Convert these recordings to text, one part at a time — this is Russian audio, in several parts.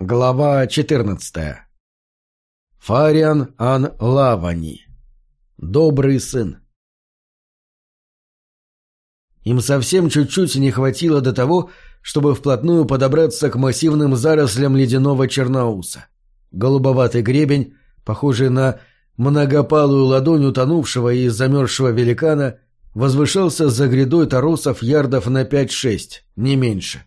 Глава 14. Фариан Ан Лавани. Добрый сын. Им совсем чуть-чуть не хватило до того, чтобы вплотную подобраться к массивным зарослям ледяного черноуса. Голубоватый гребень, похожий на многопалую ладонь утонувшего и замерзшего великана, возвышался за грядой торосов ярдов на 5-6, не меньше.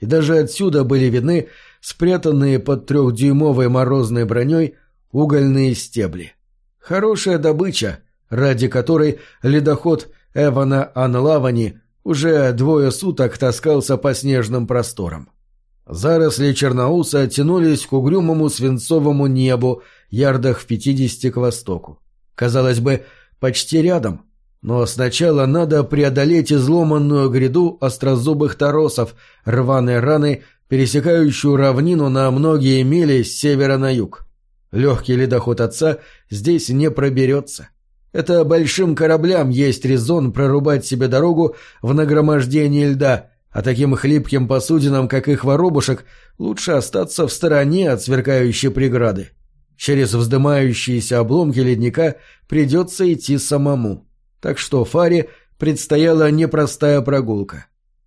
И даже отсюда были видны спрятанные под трехдюймовой морозной броней угольные стебли. Хорошая добыча, ради которой ледоход Эвана Анлавани уже двое суток таскался по снежным просторам. Заросли черноуса тянулись к угрюмому свинцовому небу, ярдах в пятидесяти к востоку. Казалось бы, почти рядом, но сначала надо преодолеть изломанную гряду острозубых торосов, рваные раны пересекающую равнину на многие мили с севера на юг. Легкий ледоход отца здесь не проберется. Это большим кораблям есть резон прорубать себе дорогу в нагромождении льда, а таким хлипким посудинам, как их воробушек, лучше остаться в стороне от сверкающей преграды. Через вздымающиеся обломки ледника придется идти самому. Так что Фаре предстояла непростая прогулка.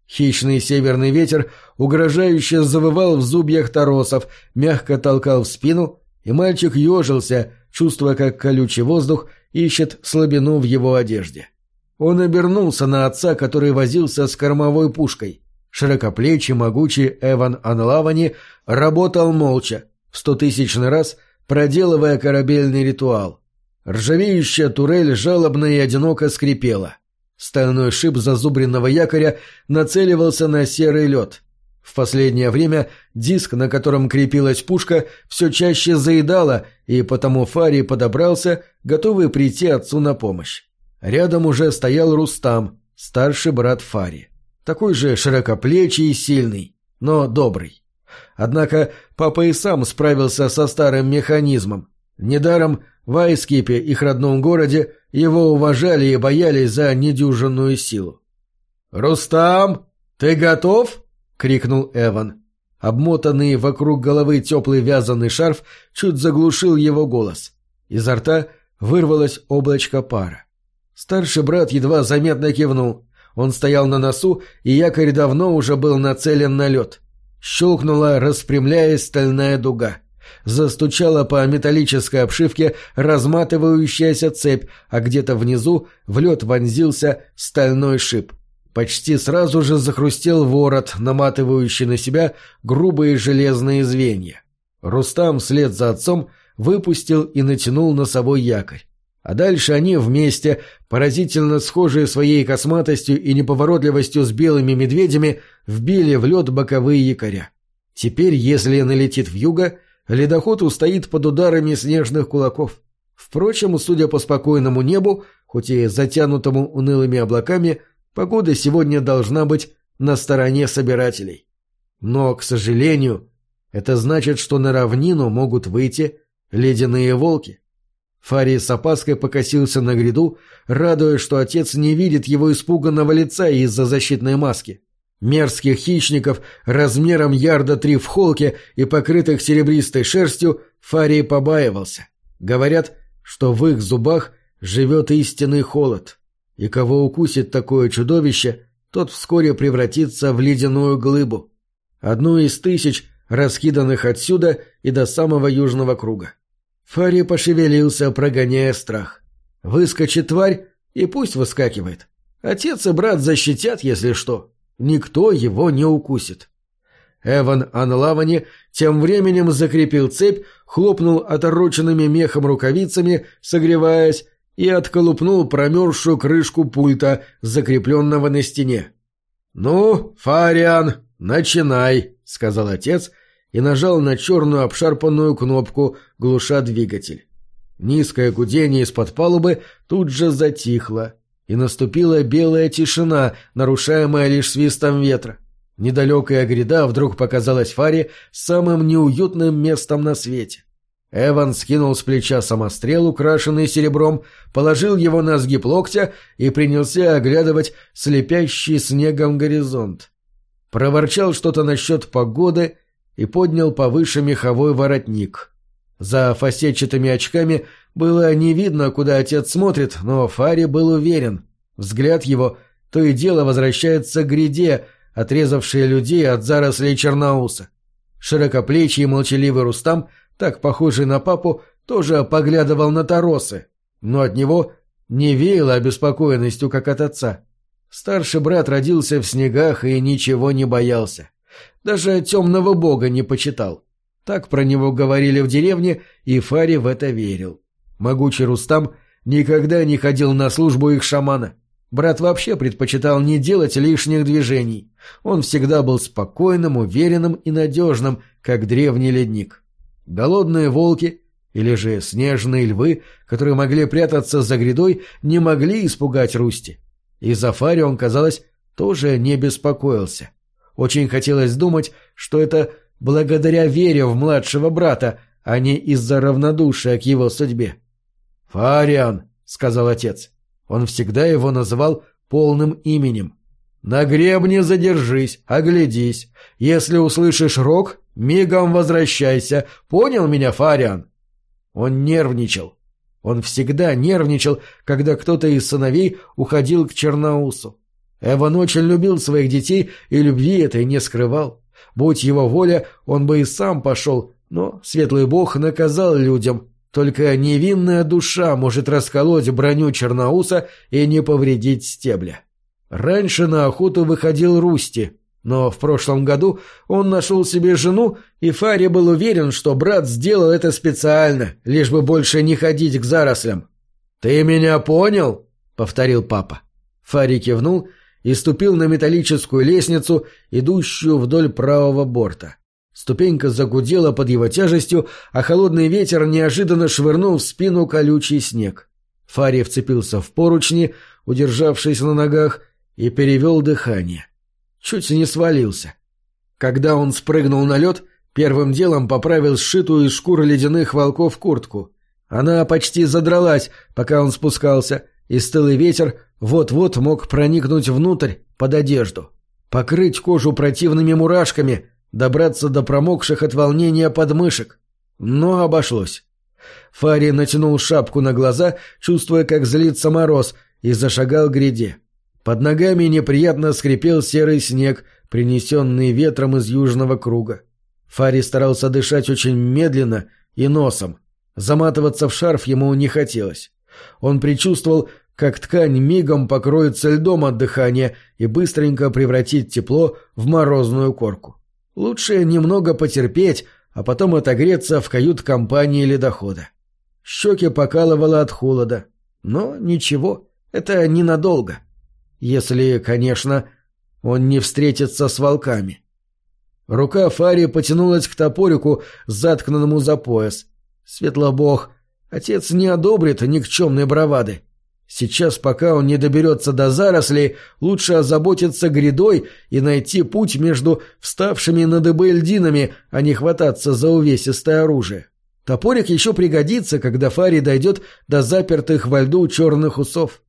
Хищный северный ветер угрожающе завывал в зубьях торосов, мягко толкал в спину, и мальчик ежился, чувствуя, как колючий воздух ищет слабину в его одежде. Он обернулся на отца, который возился с кормовой пушкой. Широкоплечий, могучий Эван Анлавани работал молча, в стотысячный раз проделывая корабельный ритуал. Ржавеющая турель жалобно и одиноко скрипела. Стальной шип зазубренного якоря нацеливался на серый лед. В последнее время диск, на котором крепилась пушка, все чаще заедала, и потому Фарий подобрался, готовый прийти отцу на помощь. Рядом уже стоял Рустам, старший брат Фари. Такой же широкоплечий и сильный, но добрый. Однако папа и сам справился со старым механизмом. Недаром в Айскипе, их родном городе, его уважали и боялись за недюжинную силу. «Рустам, ты готов?» — крикнул Эван. Обмотанный вокруг головы теплый вязаный шарф чуть заглушил его голос. Изо рта вырвалось облачко пара. Старший брат едва заметно кивнул. Он стоял на носу, и якорь давно уже был нацелен на лед. Щелкнула, распрямляясь, стальная дуга. Застучала по металлической обшивке разматывающаяся цепь, а где-то внизу в лед вонзился стальной шип. Почти сразу же захрустел ворот, наматывающий на себя грубые железные звенья. Рустам вслед за отцом выпустил и натянул носовой якорь. А дальше они вместе, поразительно схожие своей косматостью и неповоротливостью с белыми медведями, вбили в лед боковые якоря. Теперь, если налетит юго, Ледоход устоит под ударами снежных кулаков. Впрочем, судя по спокойному небу, хоть и затянутому унылыми облаками, погода сегодня должна быть на стороне собирателей. Но, к сожалению, это значит, что на равнину могут выйти ледяные волки. Фарий с опаской покосился на гряду, радуясь, что отец не видит его испуганного лица из-за защитной маски. Мерзких хищников размером ярда три в холке и покрытых серебристой шерстью Фарий побаивался. Говорят, что в их зубах живет истинный холод. И кого укусит такое чудовище, тот вскоре превратится в ледяную глыбу. Одну из тысяч, раскиданных отсюда и до самого южного круга. Фарий пошевелился, прогоняя страх. Выскочит тварь, и пусть выскакивает. Отец и брат защитят, если что. Никто его не укусит. Эван Анлавани тем временем закрепил цепь, хлопнул отороченными мехом рукавицами, согреваясь, и отколупнул промерзшую крышку пульта, закрепленного на стене. «Ну, Фариан, начинай», — сказал отец и нажал на черную обшарпанную кнопку, глуша двигатель. Низкое гудение из-под палубы тут же затихло и наступила белая тишина, нарушаемая лишь свистом ветра. Недалекая гряда вдруг показалась Фаре самым неуютным местом на свете. Эван скинул с плеча самострел, украшенный серебром, положил его на сгиб локтя и принялся оглядывать слепящий снегом горизонт. Проворчал что-то насчет погоды и поднял повыше меховой воротник. За фасетчатыми очками было не видно, куда отец смотрит, но Фари был уверен. Взгляд его то и дело возвращается к гряде, отрезавшей людей от зарослей черноуса. Широкоплечий и молчаливый Рустам, так похожий на папу, тоже поглядывал на торосы, но от него не веяло обеспокоенностью, как от отца. Старший брат родился в снегах и ничего не боялся. Даже темного бога не почитал. Так про него говорили в деревне, и Фари в это верил. Могучий Рустам никогда не ходил на службу их шамана. Брат вообще предпочитал не делать лишних движений. Он всегда был спокойным, уверенным и надежным, как древний ледник. Голодные волки или же снежные львы, которые могли прятаться за грядой, не могли испугать Русти. И Зафари он, казалось, тоже не беспокоился. Очень хотелось думать, что это благодаря вере в младшего брата, а не из-за равнодушия к его судьбе. «Фариан», — сказал отец. Он всегда его называл полным именем. «На гребне задержись, оглядись. Если услышишь рок, мигом возвращайся. Понял меня, Фариан?» Он нервничал. Он всегда нервничал, когда кто-то из сыновей уходил к Черноусу. Эван очень любил своих детей и любви этой не скрывал. Будь его воля, он бы и сам пошел, но светлый бог наказал людям. Только невинная душа может расколоть броню Черноуса и не повредить стебля. Раньше на охоту выходил Русти, но в прошлом году он нашел себе жену, и Фари был уверен, что брат сделал это специально, лишь бы больше не ходить к зарослям. «Ты меня понял?» — повторил папа. Фари кивнул и ступил на металлическую лестницу, идущую вдоль правого борта. Ступенька загудела под его тяжестью, а холодный ветер неожиданно швырнул в спину колючий снег. Фари вцепился в поручни, удержавшись на ногах, и перевел дыхание. — чуть не свалился. Когда он спрыгнул на лед, первым делом поправил сшитую из шкуры ледяных волков куртку. Она почти задралась, пока он спускался, и стылый ветер вот-вот мог проникнуть внутрь, под одежду. Покрыть кожу противными мурашками, добраться до промокших от волнения подмышек. Но обошлось. Фари натянул шапку на глаза, чувствуя, как злится мороз, и зашагал к гряде. Под ногами неприятно скрипел серый снег, принесенный ветром из южного круга. Фари старался дышать очень медленно и носом. Заматываться в шарф ему не хотелось. Он предчувствовал, как ткань мигом покроется льдом от дыхания и быстренько превратит тепло в морозную корку. Лучше немного потерпеть, а потом отогреться в кают-компании ледохода. Щеки покалывало от холода. Но ничего, это ненадолго. Если, конечно, он не встретится с волками. Рука Фари потянулась к топорику, заткнанному за пояс. Светлобог, отец не одобрит никчемной бравады. Сейчас, пока он не доберется до зарослей, лучше озаботиться грядой и найти путь между вставшими на дыбы льдинами, а не хвататься за увесистое оружие. Топорик еще пригодится, когда Фари дойдет до запертых во льду черных усов.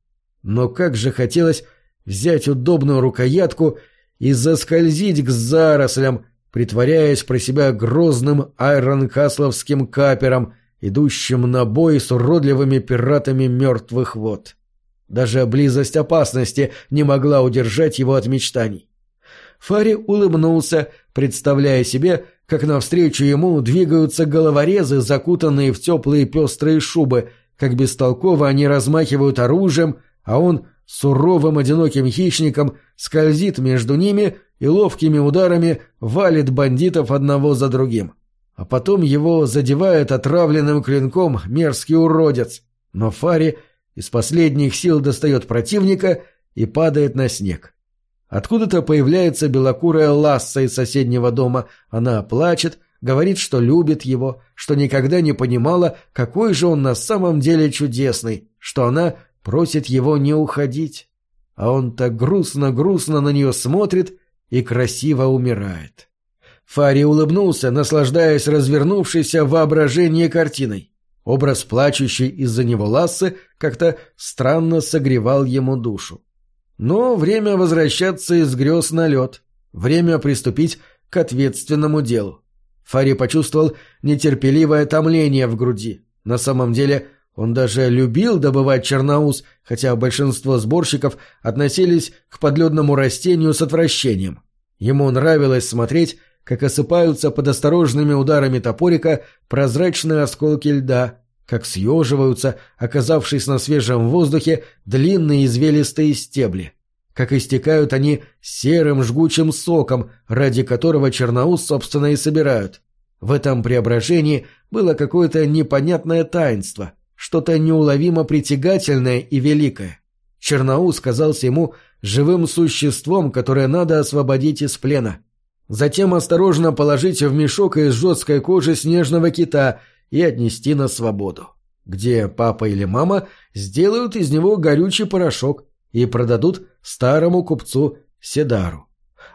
Но как же хотелось взять удобную рукоятку и заскользить к зарослям, притворяясь про себя грозным айронкасловским капером, идущим на бой с уродливыми пиратами мертвых вод. Даже близость опасности не могла удержать его от мечтаний. Фари улыбнулся, представляя себе, как навстречу ему двигаются головорезы, закутанные в теплые пестрые шубы, как бестолково они размахивают оружием, а он суровым одиноким хищником скользит между ними и ловкими ударами валит бандитов одного за другим. А потом его задевает отравленным клинком мерзкий уродец, но Фари из последних сил достает противника и падает на снег. Откуда-то появляется белокурая Ласса из соседнего дома. Она плачет, говорит, что любит его, что никогда не понимала, какой же он на самом деле чудесный, что она просит его не уходить, а он так грустно-грустно на нее смотрит и красиво умирает. Фари улыбнулся, наслаждаясь развернувшейся в воображении картиной. Образ плачущей из-за него Лассы как-то странно согревал ему душу. Но время возвращаться из грез на лед, время приступить к ответственному делу. Фари почувствовал нетерпеливое томление в груди. На самом деле он даже любил добывать черноус, хотя большинство сборщиков относились к подледному растению с отвращением. Ему нравилось смотреть, как осыпаются под осторожными ударами топорика прозрачные осколки льда, как съеживаются, оказавшись на свежем воздухе, длинные извилистые стебли, как истекают они серым жгучим соком, ради которого черноус, собственно, и собирают. В этом преображении было какое-то непонятное таинство, что-то неуловимо притягательное и великое. Черноус казался ему живым существом, которое надо освободить из плена. Затем осторожно положить в мешок из жесткой кожи снежного кита и отнести на свободу, где папа или мама сделают из него горючий порошок и продадут старому купцу Седару.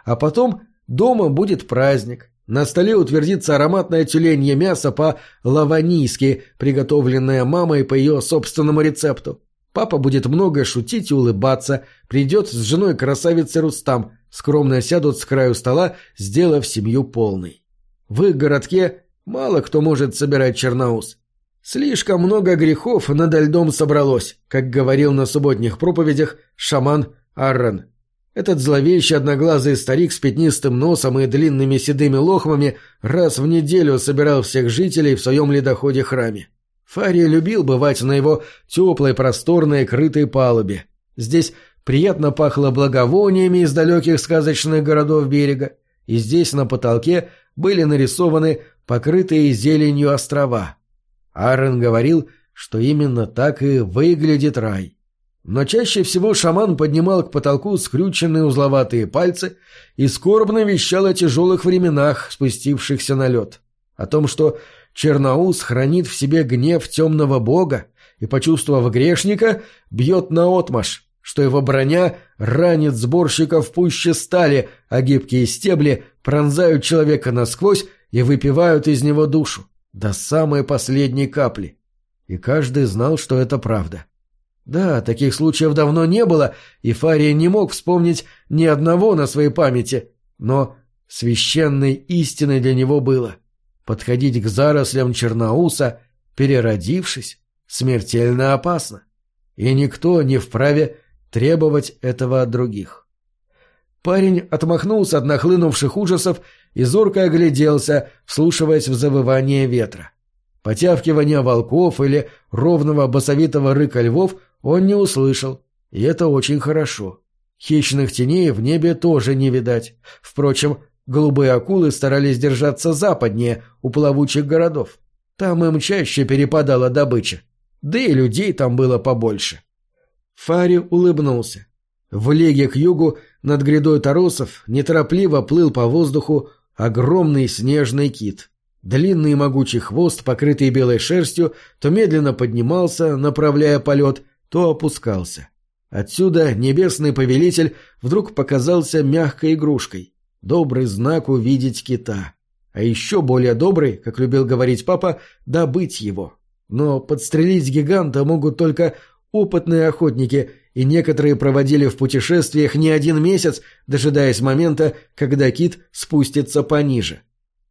А потом дома будет праздник, на столе утвердится ароматное тюленье мясо по-лаванийски, приготовленное мамой по ее собственному рецепту. Папа будет много шутить и улыбаться, придет с женой красавицей Рустам, скромно сядут с краю стола, сделав семью полной. В их городке мало кто может собирать черноус. Слишком много грехов над льдом собралось, как говорил на субботних проповедях шаман Аррен. Этот зловещий одноглазый старик с пятнистым носом и длинными седыми лохмами раз в неделю собирал всех жителей в своем ледоходе-храме. Фария любил бывать на его теплой, просторной, крытой палубе. Здесь приятно пахло благовониями из далеких сказочных городов берега, и здесь на потолке были нарисованы покрытые зеленью острова. Аарон говорил, что именно так и выглядит рай. Но чаще всего шаман поднимал к потолку скрюченные узловатые пальцы и скорбно вещал о тяжелых временах, спустившихся на лед. О том, что Черноус хранит в себе гнев темного бога и, почувствовав грешника, бьет наотмашь, что его броня ранит сборщиков пуще стали, а гибкие стебли пронзают человека насквозь и выпивают из него душу, до самой последней капли. И каждый знал, что это правда. — да, таких случаев давно не было, и Фария не мог вспомнить ни одного на своей памяти, но священной истиной для него было подходить к зарослям Черноуса, переродившись, смертельно опасно, и никто не вправе требовать этого от других. Парень отмахнулся от нахлынувших ужасов и зорко огляделся, вслушиваясь в завывание ветра. Потявкивания волков или ровного басовитого рыка львов он не услышал, и это очень хорошо. Хищных теней в небе тоже не видать. Впрочем, голубые акулы старались держаться западнее, у плавучих городов. Там им чаще перепадала добыча. Да и людей там было побольше. Фари улыбнулся. В леге к югу над грядой торосов неторопливо плыл по воздуху огромный снежный кит. Длинный и могучий хвост, покрытый белой шерстью, то медленно поднимался, направляя полет, то опускался. Отсюда небесный повелитель вдруг показался мягкой игрушкой. Добрый знак увидеть кита. А еще более добрый, как любил говорить папа, добыть его. Но подстрелить гиганта могут только опытные охотники, и некоторые проводили в путешествиях не один месяц, дожидаясь момента, когда кит спустится пониже.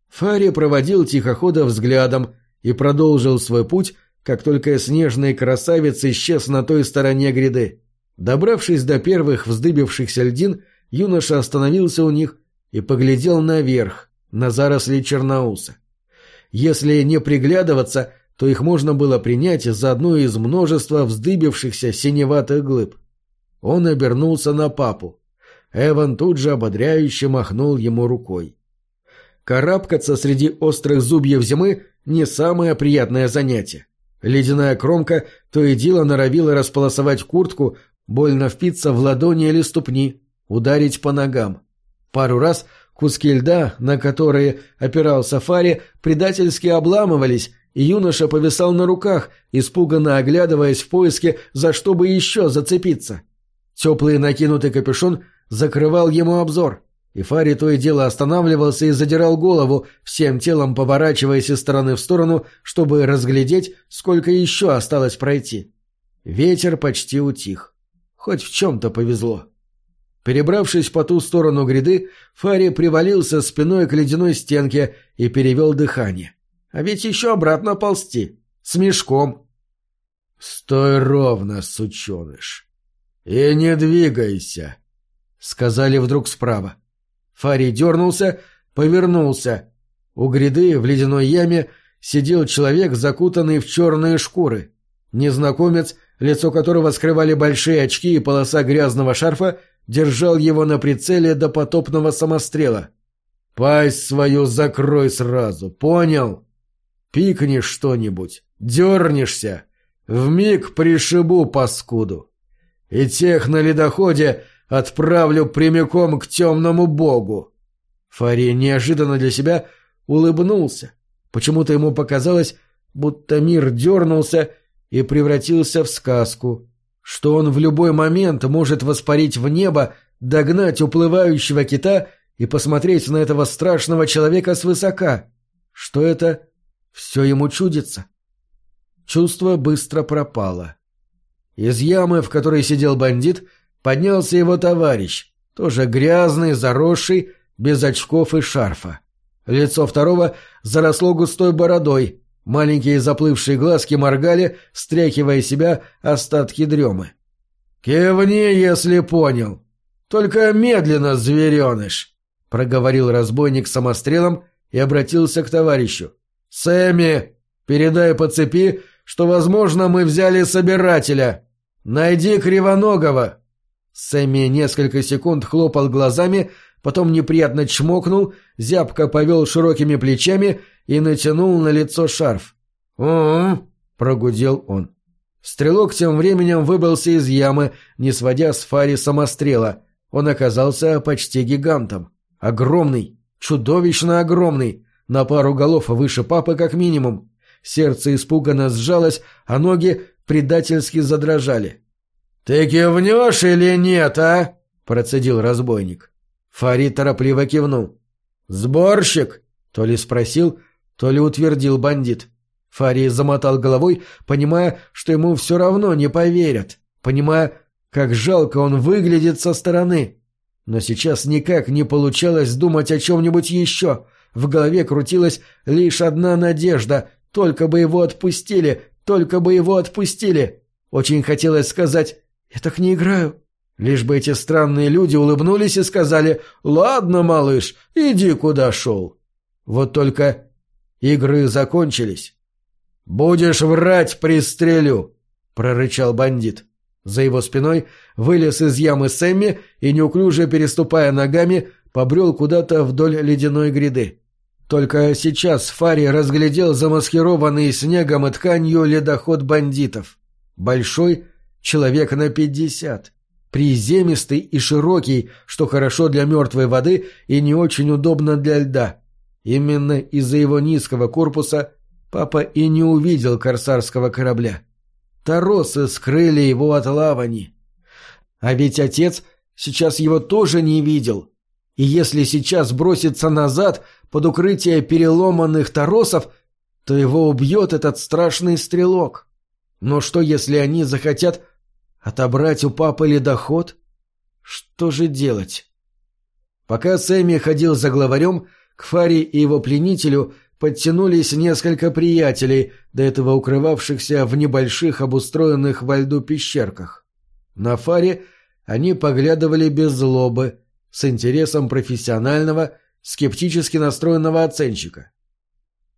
Фари проводил тихохода взглядом и продолжил свой путь, как только снежный красавец исчез на той стороне гряды. Добравшись до первых вздыбившихся льдин, юноша остановился у них и поглядел наверх, на заросли черноуса. Если не приглядываться, то их можно было принять за одну из множества вздыбившихся синеватых глыб. Он обернулся на папу. Эван тут же ободряюще махнул ему рукой. Карабкаться среди острых зубьев зимы – не самое приятное занятие. Ледяная кромка то и дело норовила располосовать куртку, больно впиться в ладони или ступни, ударить по ногам. Пару раз куски льда, на которые опирался Фари, предательски обламывались, юноша повисал на руках, испуганно оглядываясь в поиске, за что бы еще зацепиться. Теплый накинутый капюшон закрывал ему обзор. И Фари то и дело останавливался и задирал голову, всем телом поворачиваясь из стороны в сторону, чтобы разглядеть, сколько еще осталось пройти. Ветер почти утих. Хоть в чем-то повезло. Перебравшись по ту сторону гряды, Фари привалился спиной к ледяной стенке и перевел дыхание. А ведь еще обратно ползти. С мешком. «Стой ровно, сученыш. И не двигайся», — сказали вдруг справа. Фари дернулся, повернулся. У гряды в ледяной яме сидел человек, закутанный в черные шкуры. Незнакомец, лицо которого скрывали большие очки и полоса грязного шарфа, держал его на прицеле до потопного самострела. «Пасть свою закрой сразу, понял? Пикнешь что-нибудь, дернешься, вмиг пришибу паскуду. И тех на ледоходе отправлю прямиком к темному богу». Фари неожиданно для себя улыбнулся. Почему-то ему показалось, будто мир дернулся и превратился в сказку, что он в любой момент может воспарить в небо, догнать уплывающего кита и посмотреть на этого страшного человека свысока, что это все ему чудится. Чувство быстро пропало. Из ямы, в которой сидел бандит, поднялся его товарищ, тоже грязный, заросший, без очков и шарфа. Лицо второго заросло густой бородой, маленькие заплывшие глазки моргали, стряхивая себя остатки дремы. «Кивни, если понял. Только медленно, звереныш!» — проговорил разбойник самострелом и обратился к товарищу. «Сэмми, передай по цепи, что, возможно, мы взяли собирателя. Найди Кривоногого!» Сэмми несколько секунд хлопал глазами, потом неприятно чмокнул, зябко повел широкими плечами и натянул на лицо шарф. «Угу», — прогудел он. Стрелок тем временем выбрался из ямы, не сводя с Фари самострела. Он оказался почти гигантом. Огромный, чудовищно огромный, на пару голов выше папы как минимум. Сердце испуганно сжалось, а ноги предательски задрожали. «Ты кивнешь или нет, а?» — процедил разбойник. Фари торопливо кивнул. «Сборщик?» — то ли спросил, то ли утвердил бандит. Фари замотал головой, понимая, что ему все равно не поверят, понимая, как жалко он выглядит со стороны. Но сейчас никак не получалось думать о чем-нибудь еще. В голове крутилась лишь одна надежда — только бы его отпустили, только бы его отпустили. Очень хотелось сказать «Я так не играю, Лишь бы эти странные люди улыбнулись и сказали «Ладно, малыш, иди куда шел». Вот только игры закончились. «Будешь врать, пристрелю!» — прорычал бандит. За его спиной вылез из ямы Сэмми и, неуклюже переступая ногами, побрел куда-то вдоль ледяной гряды. Только сейчас Фари разглядел замаскированный снегом и тканью ледоход бандитов. Большой, человек на пятьдесят приземистый и широкий, что хорошо для мертвой воды и не очень удобно для льда. Именно из-за его низкого корпуса папа и не увидел корсарского корабля. Торосы скрыли его от лавани. А ведь отец сейчас его тоже не видел. И если сейчас броситься назад под укрытие переломанных торосов, то его убьет этот страшный стрелок. Но что, если они захотят Отобрать у папы ледоход? Что же делать? Пока Сэмми ходил за главарем, к Фаре и его пленителю подтянулись несколько приятелей, до этого укрывавшихся в небольших обустроенных во льду пещерках. На Фаре они поглядывали без злобы, с интересом профессионального, скептически настроенного оценщика.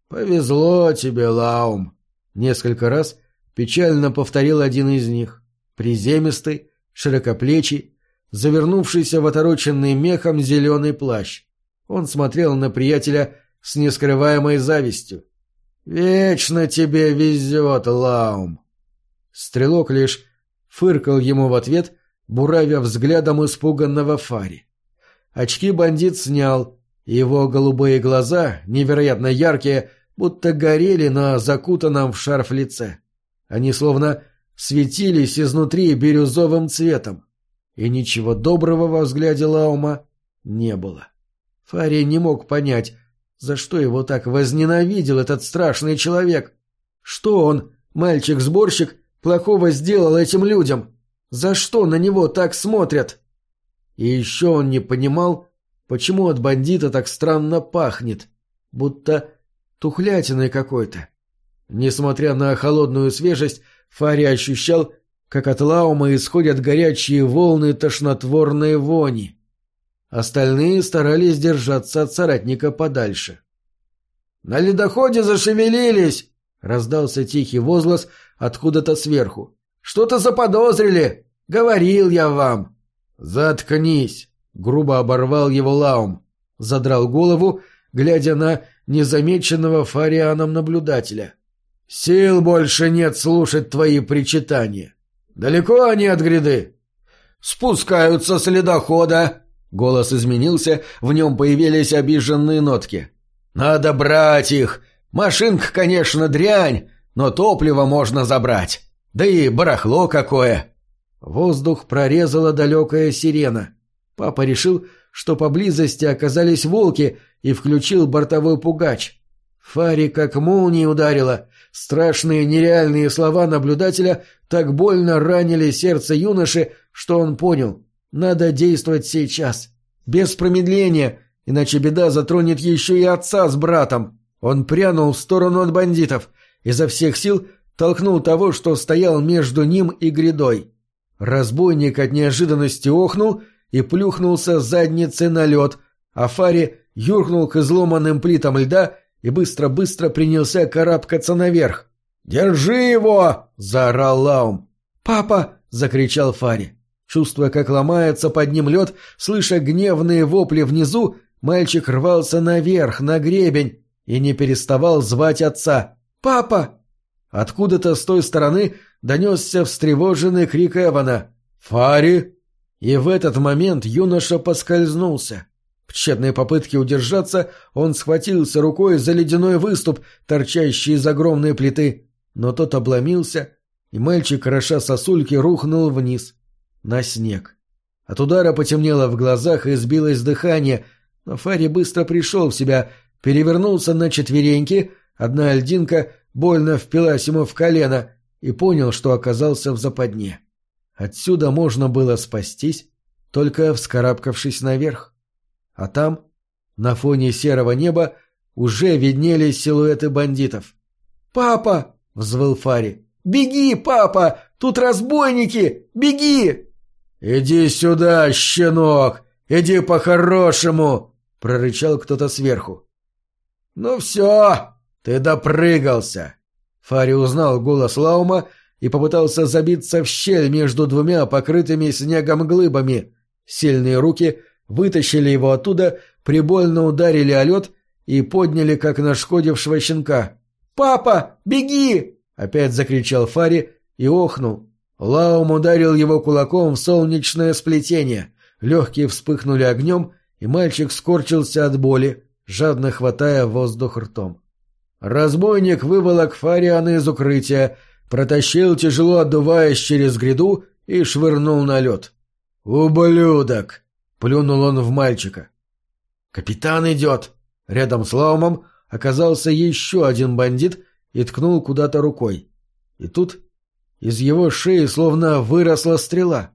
«Повезло тебе, Лаум!» — несколько раз печально повторил один из них приземистый, широкоплечий, завернувшийся в отороченный мехом зеленый плащ. Он смотрел на приятеля с нескрываемой завистью. «Вечно тебе везет, Лаум!» Стрелок лишь фыркал ему в ответ, буравя взглядом испуганного Фари. Очки бандит снял, его голубые глаза, невероятно яркие, будто горели на закутанном в шарф лице. Они словно светились изнутри бирюзовым цветом, и ничего доброго во взгляде Лаума не было. Фарий не мог понять, за что его так возненавидел этот страшный человек. Что он, мальчик-сборщик, плохого сделал этим людям? За что на него так смотрят? И еще он не понимал, почему от бандита так странно пахнет. будто тухлятиной какой-то. Несмотря на холодную свежесть, Фари ощущал, как от лаума исходят горячие волны тошнотворной вони. Остальные старались держаться от соратника подальше. «На ледоходе зашевелились!» — раздался тихий возглас откуда-то сверху. «Что-то заподозрили! Говорил я вам!» «Заткнись!» — грубо оборвал его Лаум. Задрал голову, глядя на незамеченного Фарианом наблюдателя. «Сил больше нет слушать твои причитания. Далеко они от гряды?» «Спускаются с ледохода!» Голос изменился, в нем появились обиженные нотки. «Надо брать их! Машинка, конечно, дрянь, но топливо можно забрать. Да и барахло какое!» Воздух прорезала далекая сирена. Папа решил, что поблизости оказались волки, и включил бортовой пугач. Фари как молнией ударила. Страшные нереальные слова наблюдателя так больно ранили сердце юноши, что он понял. Надо действовать сейчас. Без промедления, иначе беда затронет еще и отца с братом. Он прянул в сторону от бандитов. Изо всех сил толкнул того, что стоял между ним и грядой. Разбойник от неожиданности охнул и плюхнулся задницей на лед, а Фари юркнул к изломанным плитам льда и быстро-быстро принялся карабкаться наверх. «Держи его!» — заорал Лаум. «Папа!» — закричал Фари. Чувствуя, как ломается под ним лед, слыша гневные вопли внизу, мальчик рвался наверх, на гребень, и не переставал звать отца. «Папа!» Откуда-то с той стороны донесся встревоженный крик Эвана. «Фари!» И в этот момент юноша поскользнулся. В тщетной попытке удержаться он схватился рукой за ледяной выступ, торчащий из огромной плиты, но тот обломился, и мальчик, кроша сосульки, рухнул вниз, на снег. От удара потемнело в глазах и сбилось дыхание, но Фари быстро пришел в себя, перевернулся на четвереньки, одна льдинка больно впилась ему в колено и понял, что оказался в западне. Отсюда можно было спастись, только вскарабкавшись наверх. А там, на фоне серого неба, уже виднелись силуэты бандитов. «Папа!» — взвыл Фари. «Беги, папа! Тут разбойники! Беги!» «Иди сюда, щенок! Иди по-хорошему!» — прорычал кто-то сверху. «Ну все, ты допрыгался!» Фари узнал голос Лаума и попытался забиться в щель между двумя покрытыми снегом глыбами. Сильные руки вытащили его оттуда, прибольно ударили о лед и подняли, как нашкодившего щенка. «Папа, беги!» — опять закричал Фари и охнул. Лаум ударил его кулаком в солнечное сплетение. Легкие вспыхнули огнем, и мальчик скорчился от боли, жадно хватая воздух ртом. Разбойник выволок Фариана из укрытия, протащил, тяжело отдуваясь через гряду, и швырнул на лед. «Ублюдок!» — плюнул он в мальчика. «Капитан идет!» Рядом с Лаумом оказался еще один бандит и ткнул куда-то рукой. И тут из его шеи словно выросла стрела.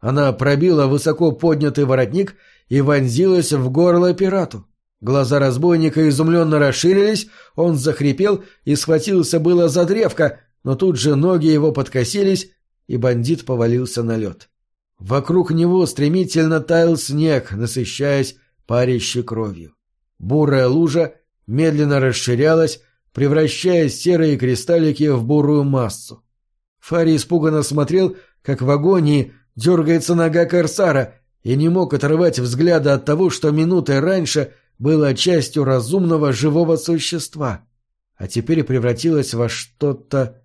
Она пробила высоко поднятый воротник и вонзилась в горло пирату. Глаза разбойника изумленно расширились, он захрипел и схватился было за древко, но тут же ноги его подкосились, и бандит повалился на лед. Вокруг него стремительно таял снег, насыщаясь парящей кровью. Бурая лужа медленно расширялась, превращая серые кристаллики в бурую массу. Фари испуганно смотрел, как в агонии дергается нога корсара, и не мог оторвать взгляда от того, что минутой раньше было частью разумного живого существа, а теперь превратилось во что-то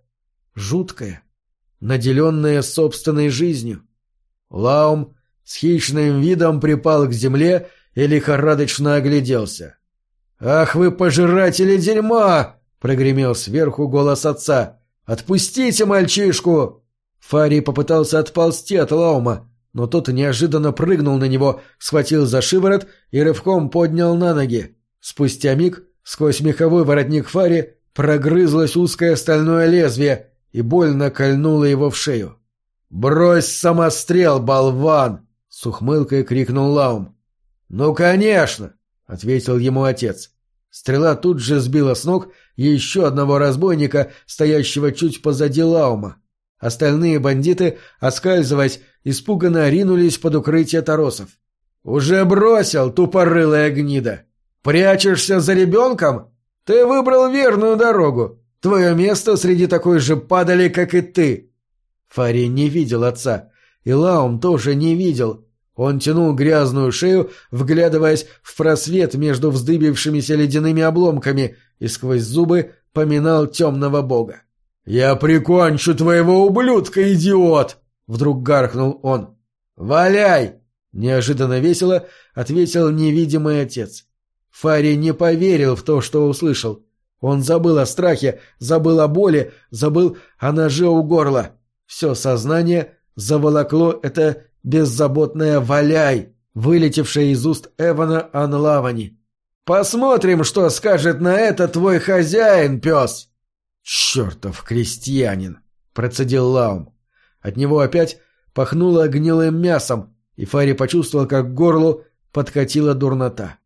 жуткое, наделенное собственной жизнью. Лаум с хищным видом припал к земле и лихорадочно огляделся. «Ах вы, пожиратели дерьма!» — прогремел сверху голос отца. «Отпустите мальчишку!» Фари попытался отползти от Лаума, но тот неожиданно прыгнул на него, схватил за шиворот и рывком поднял на ноги. Спустя миг сквозь меховой воротник Фари прогрызлось узкое стальное лезвие и больно кольнуло его в шею. «Брось самострел, болван!» — с ухмылкой крикнул Лаум. «Ну, конечно!» — ответил ему отец. Стрела тут же сбила с ног еще одного разбойника, стоящего чуть позади Лаума. Остальные бандиты, оскальзываясь, испуганно ринулись под укрытие торосов. «Уже бросил, тупорылая гнида! Прячешься за ребенком? Ты выбрал верную дорогу. Твое место среди такой же падали, как и ты!» Фари не видел отца, и Лаум тоже не видел. Он тянул грязную шею, вглядываясь в просвет между вздыбившимися ледяными обломками, и сквозь зубы поминал темного бога. «Я прикончу твоего ублюдка, идиот!» — вдруг гаркнул он. «Валяй!» — неожиданно весело ответил невидимый отец. Фари не поверил в то, что услышал. Он забыл о страхе, забыл о боли, забыл о ноже у горла. Все сознание заволокло это беззаботное «валяй», вылетевшее из уст Эвана Анлавани. «Посмотрим, что скажет на это твой хозяин, пес!» «Чертов крестьянин!» — процедил Лаум. От него опять пахнуло гнилым мясом, и Фари почувствовал, как к горлу подкатила дурнота.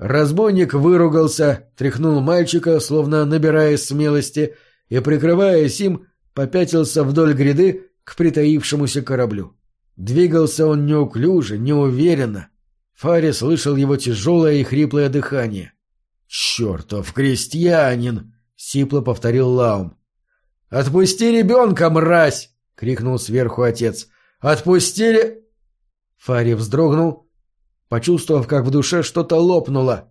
Разбойник выругался, тряхнул мальчика, словно набираясь смелости, и, прикрываясь им, попятился вдоль гряды к притаившемуся кораблю. Двигался он неуклюже, неуверенно. Фари слышал его тяжелое и хриплое дыхание. «Чертов крестьянин!» сипло повторил Лаум. «Отпусти ребенка, мразь!» — крикнул сверху отец. «Отпустили...» Фари вздрогнул, почувствовав, как в душе что-то лопнуло.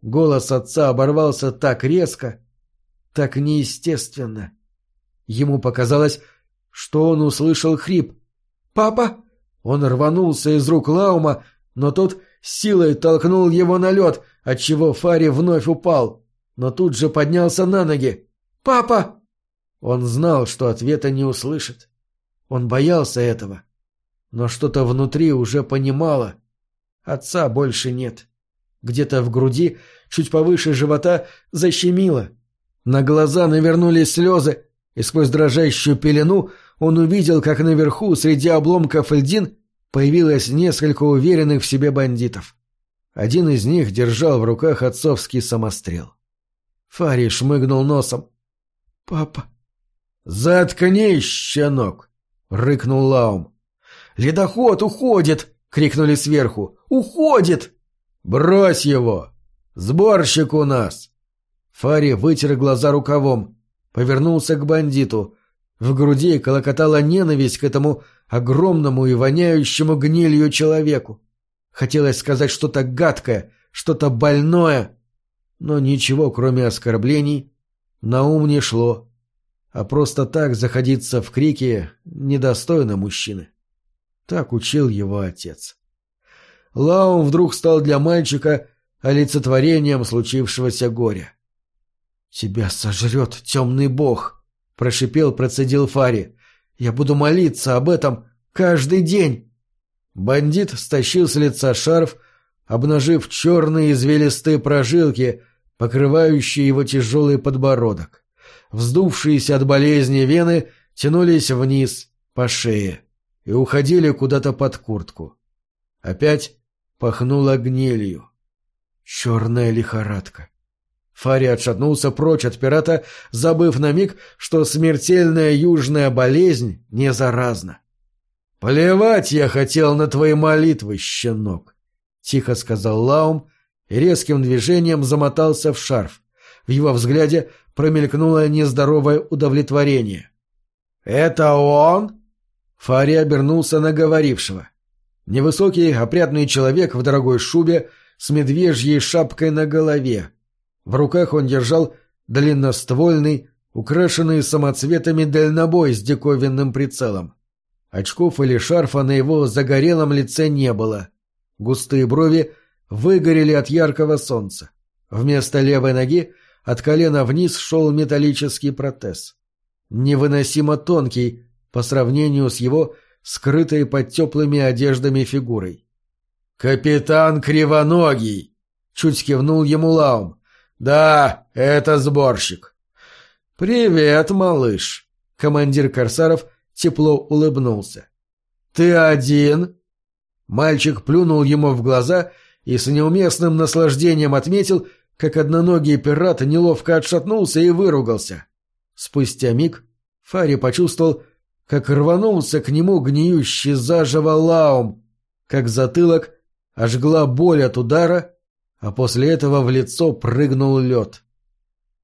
Голос отца оборвался так резко, так неестественно. Ему показалось, что он услышал хрип. «Папа!» Он рванулся из рук Лаума, но тот силой толкнул его на лед, отчего Фари вновь упал но тут же поднялся на ноги. «Папа!» Он знал, что ответа не услышит. Он боялся этого. Но что-то внутри уже понимало. Отца больше нет. Где-то в груди, чуть повыше живота, защемило. На глаза навернулись слезы, и сквозь дрожащую пелену он увидел, как наверху, среди обломков льдин, появилось несколько уверенных в себе бандитов. Один из них держал в руках отцовский самострел. Фари шмыгнул носом. «Папа...» «Заткнись, щенок!» — рыкнул Лаум. «Ледоход уходит!» — крикнули сверху. «Уходит!» «Брось его! Сборщик у нас!» Фари вытер глаза рукавом, повернулся к бандиту. В груди колокотала ненависть к этому огромному и воняющему гнилью человеку. Хотелось сказать что-то гадкое, что-то больное, но ничего, кроме оскорблений, на ум не шло, а просто так заходиться в крики недостойно мужчины. Так учил его отец. Лаум вдруг стал для мальчика олицетворением случившегося горя. «Тебя сожрет темный бог!» — прошипел, процедил Фари. «Я буду молиться об этом каждый день!» Бандит стащил с лица шарф, обнажив черные извилистые прожилки, покрывающие его тяжелый подбородок. Вздувшиеся от болезни вены тянулись вниз, по шее, и уходили куда-то под куртку. Опять пахнуло гнилью. Черная лихорадка. Фари отшатнулся прочь от пирата, забыв на миг, что смертельная южная болезнь не заразна. «Плевать я хотел на твои молитвы, щенок!» — тихо сказал Лаум, и резким движением замотался в шарф. В его взгляде промелькнуло нездоровое удовлетворение. «Это он?» Фари обернулся на говорившего. Невысокий, опрятный человек в дорогой шубе с медвежьей шапкой на голове. В руках он держал длинноствольный, украшенный самоцветами дальнобой с диковинным прицелом. Очков или шарфа на его загорелом лице не было. Густые брови выгорели от яркого солнца. Вместо левой ноги от колена вниз шел металлический протез. Невыносимо тонкий по сравнению с его скрытой под теплыми одеждами фигурой. «Капитан Кривоногий!» — чуть кивнул ему Лаум. «Да, это сборщик». «Привет, малыш!» — командир корсаров тепло улыбнулся. «Ты один?» Мальчик плюнул ему в глаза и с неуместным наслаждением отметил, как одноногий пират неловко отшатнулся и выругался. Спустя миг Фари почувствовал, как рванулся к нему гниющий заживо лаум, как затылок ожгла боль от удара, а после этого в лицо прыгнул лед.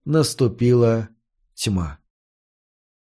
Наступила тьма.